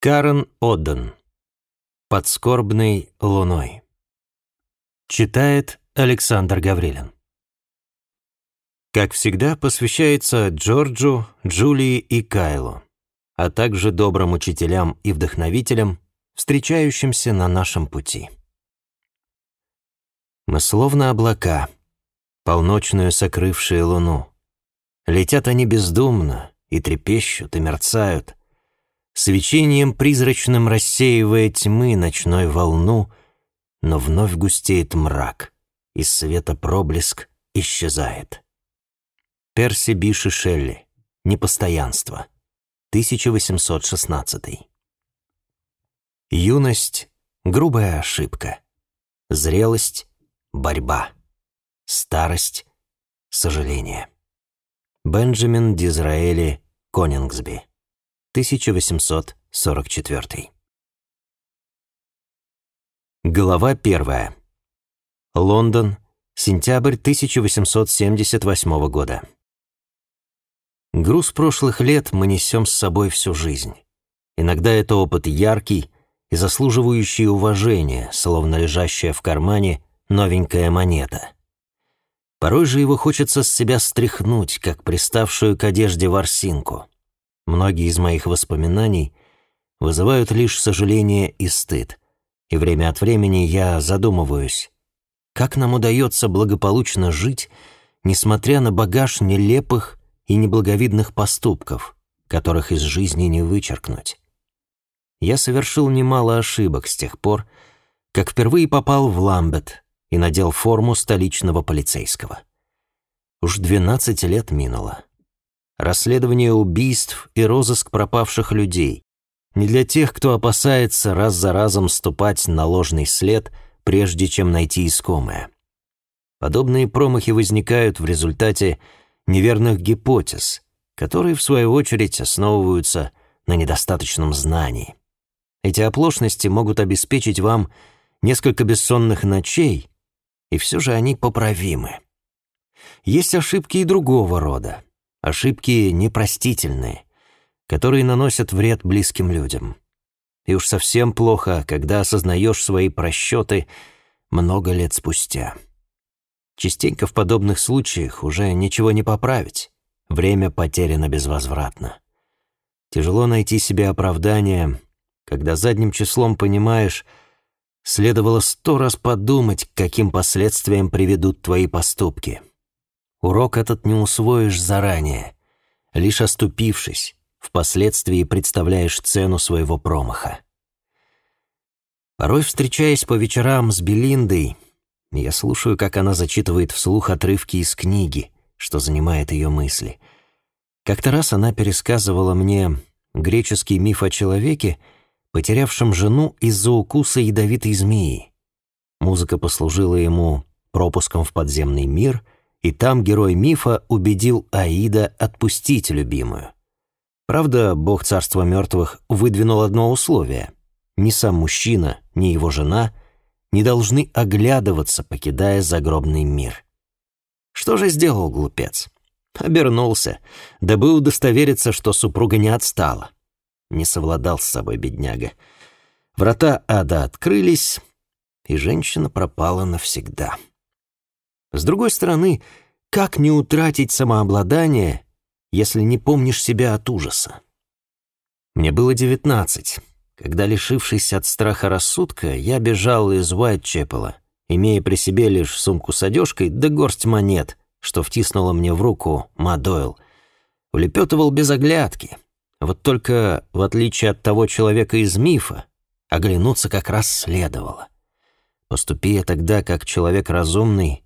Карен Одден. Под скорбной луной. Читает Александр Гаврилин. Как всегда, посвящается Джорджу, Джулии и Кайлу, а также добрым учителям и вдохновителям, встречающимся на нашем пути. Мы словно облака, полночную сокрывшие луну. Летят они бездумно, и трепещут, и мерцают, свечением призрачным рассеивая тьмы ночной волну, но вновь густеет мрак, и света проблеск исчезает. Перси Биши Шелли. Непостоянство. 1816. Юность — грубая ошибка. Зрелость — борьба. Старость — сожаление. Бенджамин Дизраэли Конингсби, 1844. Глава первая. Лондон, сентябрь 1878 года. Груз прошлых лет мы несем с собой всю жизнь. Иногда это опыт яркий и заслуживающий уважения, словно лежащая в кармане новенькая монета — Порой же его хочется с себя стряхнуть, как приставшую к одежде ворсинку. Многие из моих воспоминаний вызывают лишь сожаление и стыд, и время от времени я задумываюсь, как нам удается благополучно жить, несмотря на багаж нелепых и неблаговидных поступков, которых из жизни не вычеркнуть. Я совершил немало ошибок с тех пор, как впервые попал в Ламбет — и надел форму столичного полицейского. Уж 12 лет минуло. Расследование убийств и розыск пропавших людей. Не для тех, кто опасается раз за разом ступать на ложный след, прежде чем найти искомое. Подобные промахи возникают в результате неверных гипотез, которые, в свою очередь, основываются на недостаточном знании. Эти оплошности могут обеспечить вам несколько бессонных ночей и все же они поправимы. Есть ошибки и другого рода, ошибки непростительные, которые наносят вред близким людям. И уж совсем плохо, когда осознаешь свои просчеты много лет спустя. Частенько в подобных случаях уже ничего не поправить, время потеряно безвозвратно. Тяжело найти себе оправдание, когда задним числом понимаешь, Следовало сто раз подумать, к каким последствиям приведут твои поступки. Урок этот не усвоишь заранее. Лишь оступившись, впоследствии представляешь цену своего промаха. Порой, встречаясь по вечерам с Белиндой, я слушаю, как она зачитывает вслух отрывки из книги, что занимает ее мысли. Как-то раз она пересказывала мне греческий миф о человеке, потерявшим жену из-за укуса ядовитой змеи. Музыка послужила ему пропуском в подземный мир, и там герой мифа убедил Аида отпустить любимую. Правда, бог царства мертвых выдвинул одно условие. Ни сам мужчина, ни его жена не должны оглядываться, покидая загробный мир. Что же сделал глупец? Обернулся, дабы удостовериться, что супруга не отстала. Не совладал с собой бедняга. Врата ада открылись, и женщина пропала навсегда. С другой стороны, как не утратить самообладание, если не помнишь себя от ужаса? Мне было девятнадцать, когда, лишившись от страха рассудка, я бежал из Уайтчепела, имея при себе лишь сумку с одежкой да горсть монет, что втиснула мне в руку Мадойл. Улепетывал без оглядки — вот только, в отличие от того человека из мифа, оглянуться как раз следовало. Поступи я тогда как человек разумный,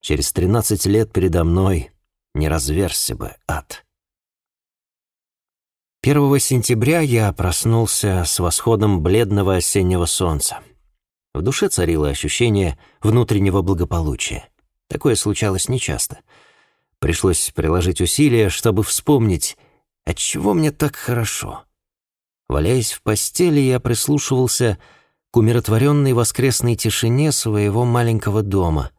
через тринадцать лет передо мной не разверзся бы ад. Первого сентября я проснулся с восходом бледного осеннего солнца. В душе царило ощущение внутреннего благополучия. Такое случалось нечасто. Пришлось приложить усилия, чтобы вспомнить, Отчего мне так хорошо? Валяясь в постели, я прислушивался к умиротворенной воскресной тишине своего маленького дома.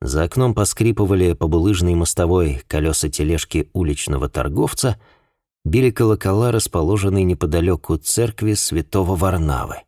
За окном поскрипывали по булыжной мостовой колеса тележки уличного торговца, били колокола, расположенные неподалеку церкви святого Варнавы.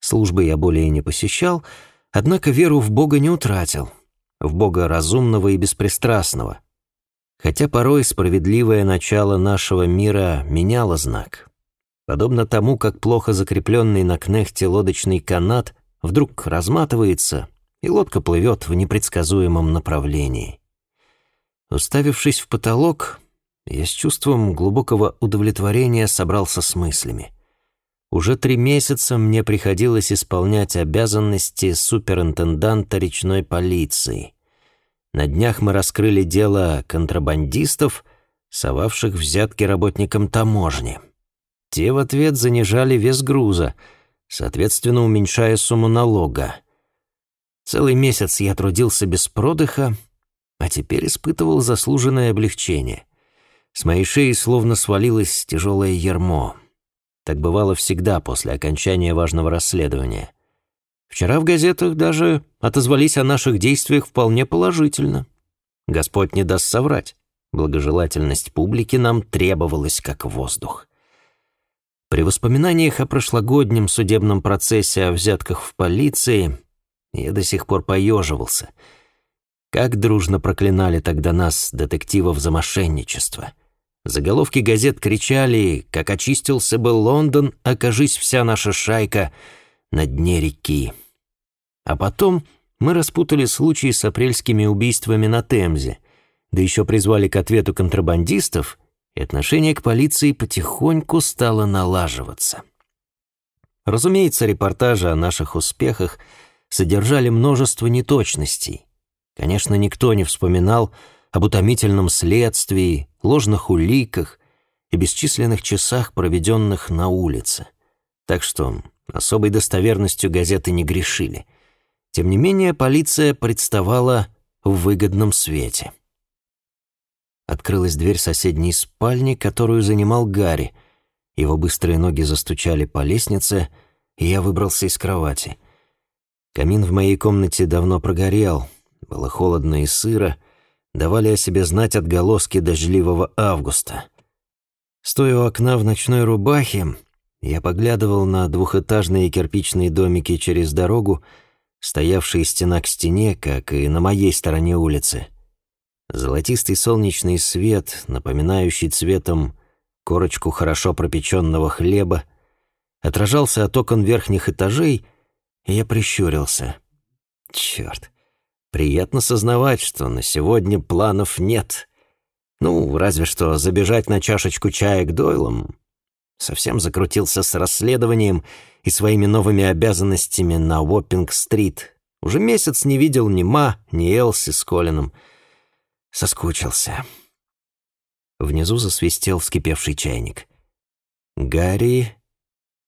Службы я более не посещал, однако веру в Бога не утратил, в Бога разумного и беспристрастного, хотя порой справедливое начало нашего мира меняло знак. Подобно тому, как плохо закрепленный на кнехте лодочный канат вдруг разматывается, и лодка плывет в непредсказуемом направлении. Уставившись в потолок, я с чувством глубокого удовлетворения собрался с мыслями. Уже три месяца мне приходилось исполнять обязанности суперинтенданта речной полиции. На днях мы раскрыли дело контрабандистов, совавших взятки работникам таможни. Те в ответ занижали вес груза, соответственно, уменьшая сумму налога. Целый месяц я трудился без продыха, а теперь испытывал заслуженное облегчение. С моей шеи словно свалилось тяжелое ермо. Так бывало всегда после окончания важного расследования. Вчера в газетах даже отозвались о наших действиях вполне положительно. Господь не даст соврать. Благожелательность публики нам требовалась как воздух. При воспоминаниях о прошлогоднем судебном процессе о взятках в полиции я до сих пор поеживался. Как дружно проклинали тогда нас, детективов, за мошенничество. Заголовки газет кричали, как очистился бы Лондон, окажись вся наша шайка на дне реки. А потом мы распутали случай с апрельскими убийствами на Темзе, да еще призвали к ответу контрабандистов — и отношение к полиции потихоньку стало налаживаться. Разумеется, репортажи о наших успехах содержали множество неточностей. Конечно, никто не вспоминал об утомительном следствии, ложных уликах и бесчисленных часах, проведенных на улице. Так что особой достоверностью газеты не грешили. Тем не менее, полиция представала в выгодном свете. Открылась дверь соседней спальни, которую занимал Гарри. Его быстрые ноги застучали по лестнице, и я выбрался из кровати. Камин в моей комнате давно прогорел, было холодно и сыро, давали о себе знать отголоски дождливого августа. Стоя у окна в ночной рубахе, я поглядывал на двухэтажные кирпичные домики через дорогу, стоявшие стена к стене, как и на моей стороне улицы — Золотистый солнечный свет, напоминающий цветом корочку хорошо пропеченного хлеба, отражался от окон верхних этажей, я прищурился. Черт, приятно сознавать, что на сегодня планов нет. Ну, разве что забежать на чашечку чая к Дойлам. Совсем закрутился с расследованием и своими новыми обязанностями на Уоппинг-стрит. Уже месяц не видел ни Ма, ни Элси с Колином — Соскучился. Внизу засвистел вскипевший чайник. Гарри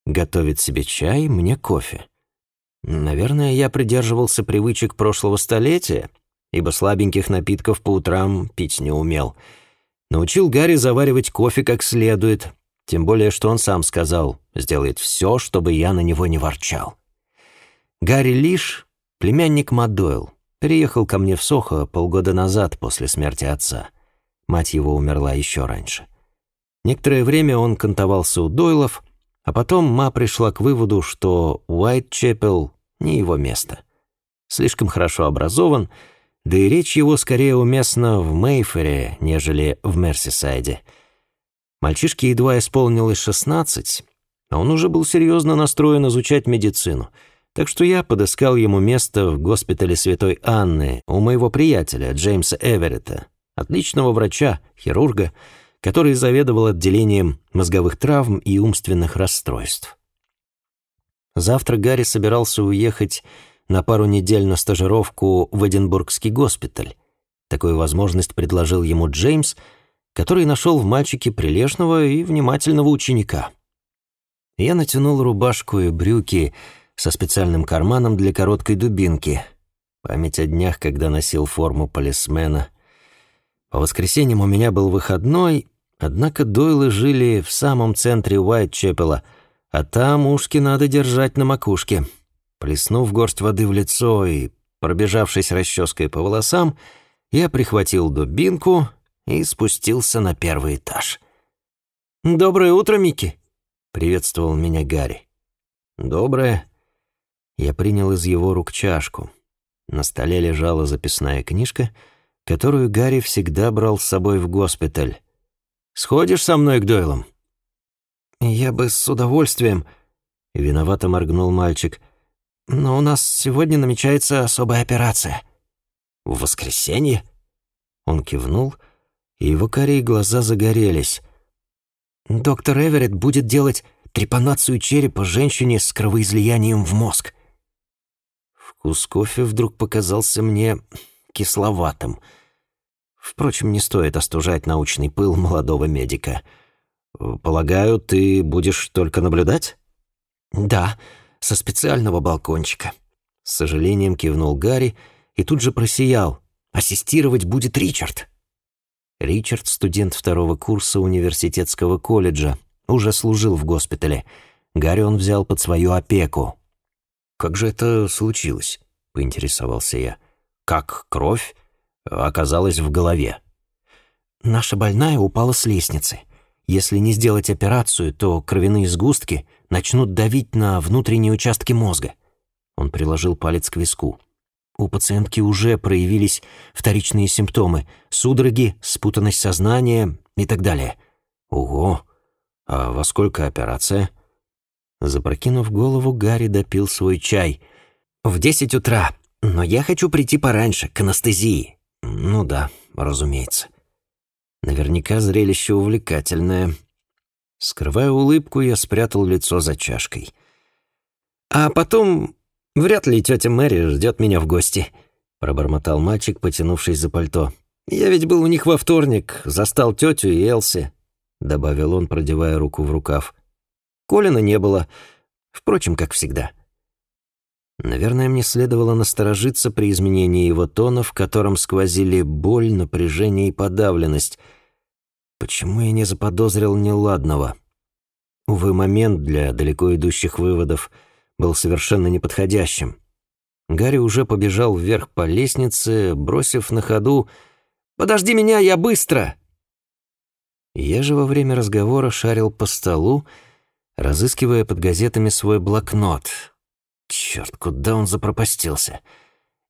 готовит себе чай, мне кофе. Наверное, я придерживался привычек прошлого столетия, ибо слабеньких напитков по утрам пить не умел. Научил Гарри заваривать кофе как следует, тем более, что он сам сказал, сделает все, чтобы я на него не ворчал. Гарри Лиш — племянник Мадойл, Переехал ко мне в Сохо полгода назад после смерти отца. Мать его умерла еще раньше. Некоторое время он кантовался у Дойлов, а потом ма пришла к выводу, что Уайтчепел не его место. Слишком хорошо образован, да и речь его скорее уместна в Мейфере, нежели в Мерсисайде. Мальчишке едва исполнилось шестнадцать, а он уже был серьезно настроен изучать медицину — так что я подыскал ему место в госпитале Святой Анны у моего приятеля Джеймса Эверетта, отличного врача, хирурга, который заведовал отделением мозговых травм и умственных расстройств. Завтра Гарри собирался уехать на пару недель на стажировку в Эдинбургский госпиталь. Такую возможность предложил ему Джеймс, который нашел в мальчике прилежного и внимательного ученика. Я натянул рубашку и брюки, со специальным карманом для короткой дубинки. Память о днях, когда носил форму полисмена. По воскресеньям у меня был выходной, однако Дойлы жили в самом центре Уайтчепела, а там ушки надо держать на макушке. Плеснув горсть воды в лицо и пробежавшись расческой по волосам, я прихватил дубинку и спустился на первый этаж. «Доброе утро, Микки!» — приветствовал меня Гарри. «Доброе». Я принял из его рук чашку. На столе лежала записная книжка, которую Гарри всегда брал с собой в госпиталь. «Сходишь со мной к Дойлам?» «Я бы с удовольствием», — виновато моргнул мальчик. «Но у нас сегодня намечается особая операция». «В воскресенье?» Он кивнул, и его карие глаза загорелись. «Доктор Эверетт будет делать трепанацию черепа женщине с кровоизлиянием в мозг». Вкус кофе вдруг показался мне кисловатым. Впрочем, не стоит остужать научный пыл молодого медика. «Полагаю, ты будешь только наблюдать?» «Да, со специального балкончика». С сожалением кивнул Гарри и тут же просиял. «Ассистировать будет Ричард». Ричард, студент второго курса университетского колледжа, уже служил в госпитале. Гарри он взял под свою опеку. «Как же это случилось?» — поинтересовался я. «Как кровь оказалась в голове?» «Наша больная упала с лестницы. Если не сделать операцию, то кровяные сгустки начнут давить на внутренние участки мозга». Он приложил палец к виску. У пациентки уже проявились вторичные симптомы — судороги, спутанность сознания и так далее. Ого! А во сколько операция? Запрокинув голову, Гарри допил свой чай. В десять утра, но я хочу прийти пораньше, к анестезии. Ну да, разумеется. Наверняка зрелище увлекательное. Скрывая улыбку, я спрятал лицо за чашкой. А потом «Вряд ли тетя Мэри ждет меня в гости», — пробормотал мальчик, потянувшись за пальто. «Я ведь был у них во вторник, застал тетю и Элси», — добавил он, продевая руку в рукав. Колина не было, впрочем, как всегда. Наверное, мне следовало насторожиться при изменении его тона, в котором сквозили боль, напряжение и подавленность. Почему я не заподозрил неладного? Увы, момент для далеко идущих выводов — был совершенно неподходящим. Гарри уже побежал вверх по лестнице, бросив на ходу «Подожди меня, я быстро!» Я же во время разговора шарил по столу, разыскивая под газетами свой блокнот. Черт, куда он запропастился?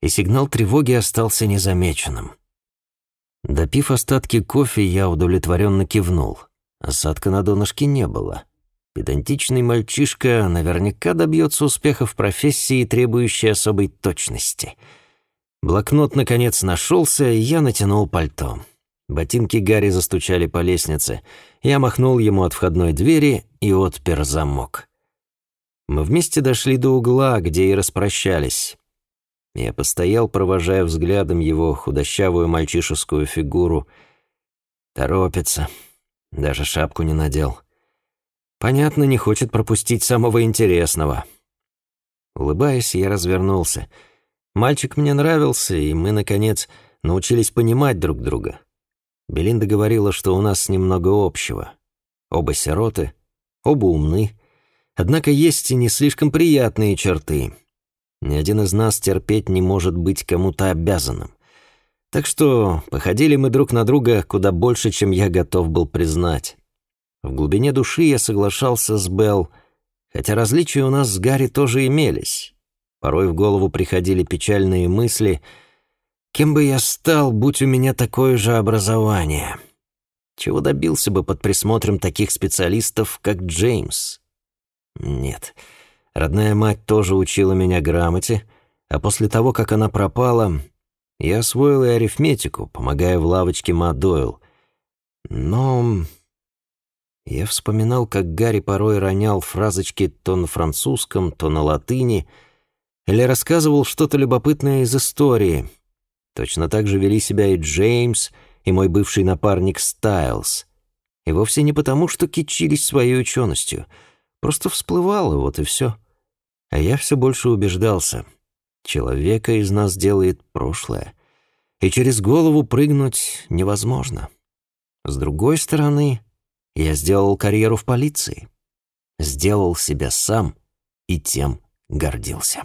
И сигнал тревоги остался незамеченным. Допив остатки кофе, я удовлетворенно кивнул. Осадка на донышке не было. Педантичный мальчишка наверняка добьется успеха в профессии, требующей особой точности. Блокнот, наконец, нашелся, и я натянул пальто. Ботинки Гарри застучали по лестнице. Я махнул ему от входной двери и отпер замок. Мы вместе дошли до угла, где и распрощались. Я постоял, провожая взглядом его худощавую мальчишескую фигуру. Торопится. Даже шапку не надел. Понятно, не хочет пропустить самого интересного. Улыбаясь, я развернулся. Мальчик мне нравился, и мы, наконец, научились понимать друг друга. Белинда говорила, что у нас немного общего. Оба сироты, оба умны. Однако есть и не слишком приятные черты. Ни один из нас терпеть не может быть кому-то обязанным. Так что походили мы друг на друга куда больше, чем я готов был признать. В глубине души я соглашался с Белл, хотя различия у нас с Гарри тоже имелись. Порой в голову приходили печальные мысли, кем бы я стал, будь у меня такое же образование. Чего добился бы под присмотром таких специалистов, как Джеймс? Нет, родная мать тоже учила меня грамоте, а после того, как она пропала, я освоил и арифметику, помогая в лавочке Ма Дойл. Но я вспоминал, как Гарри порой ронял фразочки то на французском, то на латыни, или рассказывал что-то любопытное из истории. Точно так же вели себя и Джеймс, и мой бывший напарник Стайлз. И вовсе не потому, что кичились своей ученостью. Просто всплывало, вот и все. А я все больше убеждался. Человека из нас делает прошлое. И через голову прыгнуть невозможно. С другой стороны, я сделал карьеру в полиции. Сделал себя сам и тем гордился.